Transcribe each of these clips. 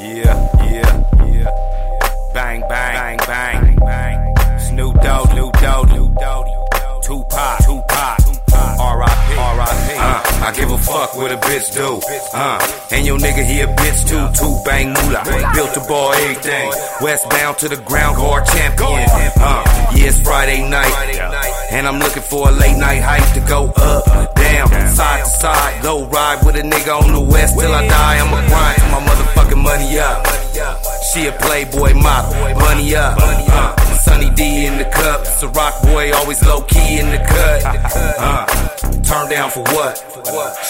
Yeah, yeah, yeah. Bang, bang, bang, bang. Snoop Dogg, Snoop Dogg, Snoop Dogg. Tupac, Tupac. R.I.P. Uh, I give a fuck what a bitch do. Uh, and your nigga he a bitch too. Two bang moolah. Built the ball, everything. Westbound to the ground, guard champion. Uh, yeah, it's Friday night. And I'm looking for a late night hike to go up, down, side to side. Go ride with a nigga on the west till I die. I'm a grind money up. She a playboy model, money up. Uh, Sunny D in the cup, it's a rock boy always low key in the cut. Uh, turn down for what?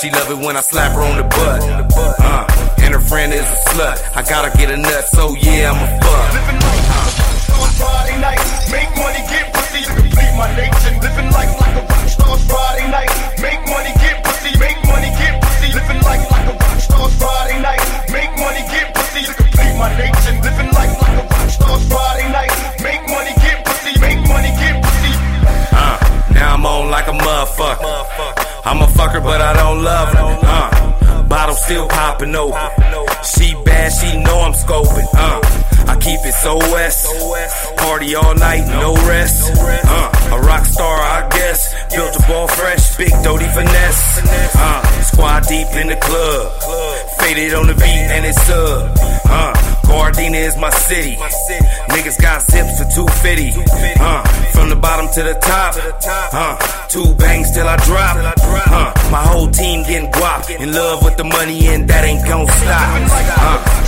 She love it when I slap her on the butt. Uh, and her friend is a slut. I gotta get a nut, so yeah, I'm a fuck. Motherfucker. I'm a fucker, but I don't love her. Uh, bottle still popping open. She bad, she know I'm scoping. Uh, I keep it so west. Party all night, no rest. Uh, a rock star, I guess. Built a ball fresh, big Doty finesse. Uh, squad deep in the club. Faded on the beat and it's sub. Uh, Gardena is my city. Niggas got zips for 250. Uh, from the to the top. Uh, two bangs till I drop. Uh, my whole team getting guap. In love with the money and that ain't gon' stop. Living